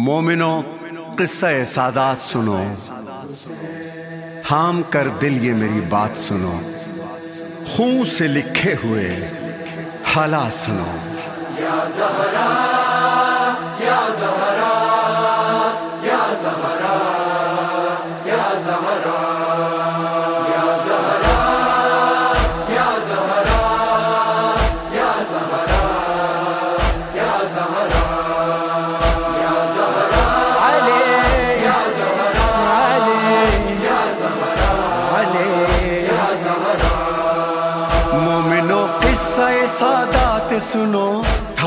مومنو قصہ سادات سنو۔ تھام کر دل یہ میری بات سنو۔ خون سے لکھے ہوئے حالات سنو۔ یا زہرہ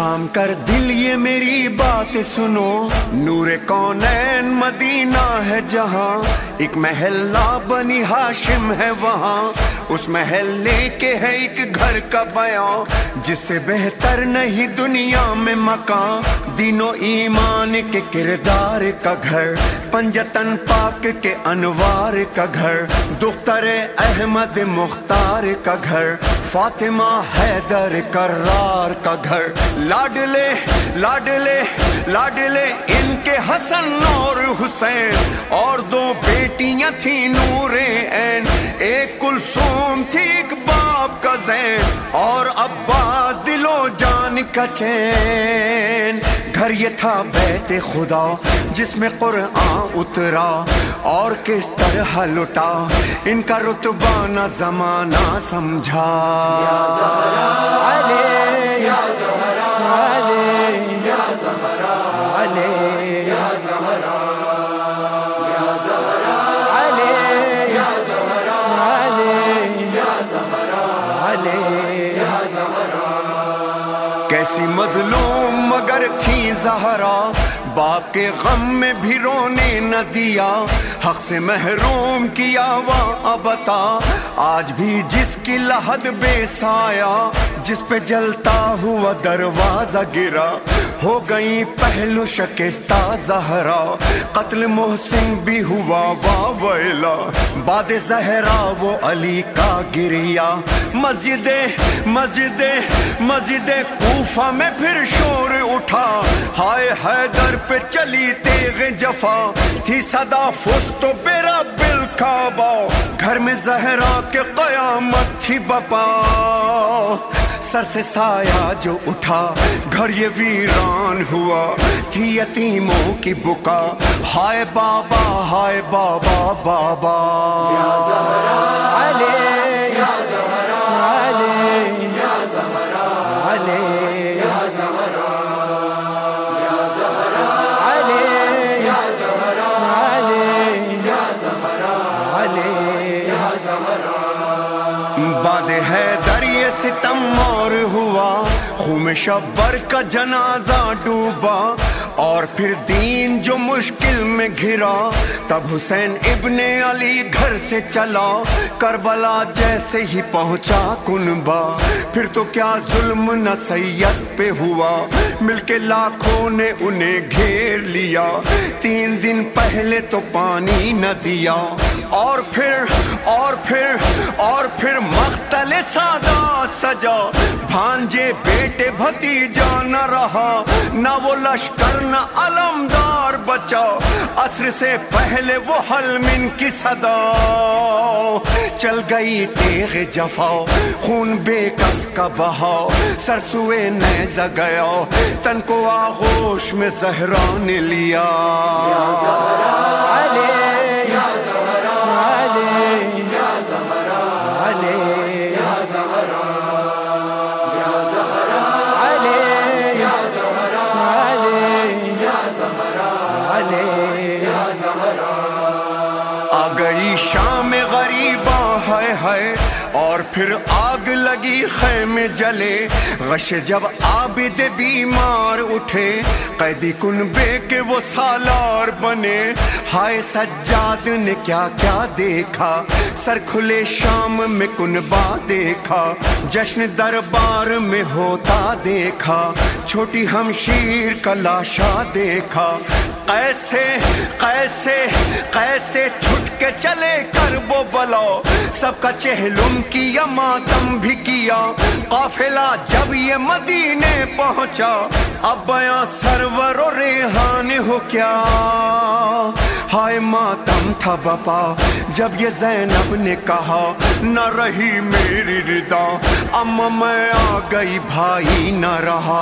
تھام کر دل، یہ میری بات سنو۔ نور کونین مدینہ ہے جہاں۔ ایک محلہ بنی ہاشم ہے وہاں۔ اس محلے کے ہے ایک گھر کا بیان۔ جس سے بہتر نہیں دنیا میں مکان۔ دینوں ایمان کے کردار کا گھر۔ پنجتن پاک کے انوار کا گھر، دختر احمد مختار کا گھر، فاطمہ حیدر کرار کا گھر۔ لاڈلے لاڈلے لاڈلے ان کے حسن اور حسین۔ اور دو بیٹیاں تھیں نور این ایک کلسوم تھی، ایک باپ کا زین۔ اور عباس دلو جان کا چین گھر یہ تھا بیت خدا جس میں قرآن اترا اور کس طرح لٹا ان کا رتبہ نہ زمانہ سمجھا یا کیسی مظلوم مگر تھی زہرا باپ کے غم میں بھی رونے نہ دیا۔ حق سے محروم کیا وہ بتا آج بھی جس کی لحد بے سایا جس پہ جلتا ہوا دروازہ گرا۔ ہو گئی پہلو شکستہ زہرا۔ قتل محسن بھی ہوا وا ویلا۔ باد زہرا وہ علی کا گریا۔ مسجد مسجد مسجد کوفہ میں پھر شور اٹھا۔ ہائے حیدر پہ چلی تیغ جفا۔ تھی صدا فس تو بیرا بل کعبہ، گھر میں زہرا کے قیامت تھی بپا۔ سر سے سایہ جو اٹھا، گھر یہ ویران ہوا۔ تھی یتیموں کی بکا۔ ہائے بابا ہائے بابا بابا۔ باد ہے دریا ستم اور ہوا، خون شبر کا جنازہ ڈوبا، اور پھر دین جو مشکل میں گھرا، تب حسین ابن علی گھر سے چلا، کربلا جیسے ہی پہنچا کنبا۔ پھر تو کیا ظلم نہ سید پہ ہوا، مل کے لاکھوں نے انہیں گھیر لیا۔ تین دن پہلے تو پانی نہ دیا، اور پھر اور پھر اور پھر مختل سادہ سجا۔ بھانجے بیٹے بھتیجا نہ رہا، نہ وہ لشکر، نہ علمدار بچا۔ عصر سے پہلے وہ حلمن کی صدا۔ چل گئی تیغ جفا، خون بے کس کا بہاؤ سرسوے نیزہ گیا، تن کو آغوش میں زہرا نے لیا۔ گئی شام غریباں ہے ہے اور پھر آگ لگی خیمے جلے۔ غش جب عابد بیمار اٹھے، قیدی کنبے کے وہ سالار بنے۔ ہائے سجاد نے کیا کیا دیکھا؟ سر کھلے شام میں کنبا دیکھا؟ جشن دربار میں ہوتا دیکھا۔ چھوٹی ہمشیر کا لاشا دیکھا۔ کیسے کیسے کیسے چھٹ کے چلے کر وہ بلاؤ سب کا چہلوم کیا، ماتم بھی کیا۔ قافلہ جب یہ مدینے پہنچا۔ اب بیاں سرور و ریحان ہو کیا؟ ہائے ماتم تھا بپا جب یہ زینب نے کہا، نہ رہی میری ردا اما میں آ گئی بھائی نہ رہا۔